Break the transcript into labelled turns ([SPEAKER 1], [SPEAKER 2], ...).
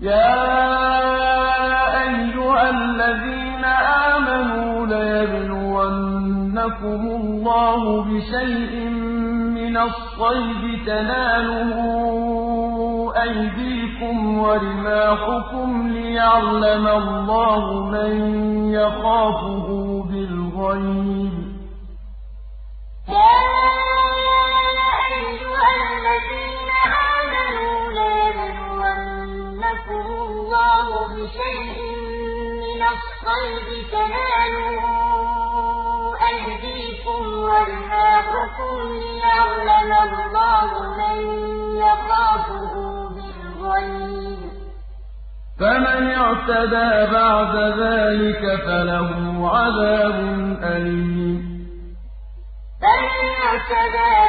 [SPEAKER 1] يَا أَيُّهَا الَّذِينَ آمَنُوا لَيَبْلُوَنَّكُمُ اللَّهُ بِشَيْءٍ مِّنَ الصَّيْدِ تَنَالُهُ أَيْدِيكُمْ وَرِمَاحُكُمْ لِيَعْلَمَ اللَّهُ مَن يَخَافُهُ
[SPEAKER 2] بِشَيْءٍ مِّنَ الصَّيْدِ تَنَالُهُ أَيْدِيكُمْ وَرِمَاحُكُمْ لِيَعْلَمَ اللَّهُ مَن يَخَافُهُ بِالْغَيْبِ ۚ.
[SPEAKER 1] فَمَنِ اعْتَدَىٰ بَعْدَ ذَٰلِكَ فَلَهُ عَذَابٌ أَلِيمٌ.
[SPEAKER 2] فَمَنِ اعْتَدَىٰ